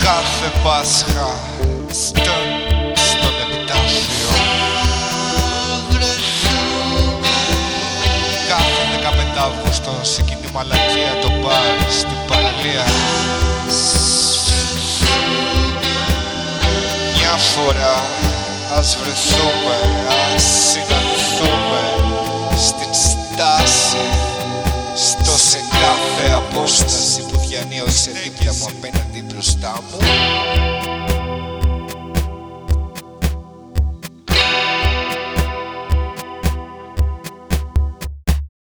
Κάθε Πάσχα στον, στον επιτάφιο Κάθε 15 Αύγουστο σε κοινή μαλακία το μπαρ στην παραλία. Μια φορά ας βρεθούμε ας απόσταση που διανύωσε δίπλα μου απέναντι μπροστά μου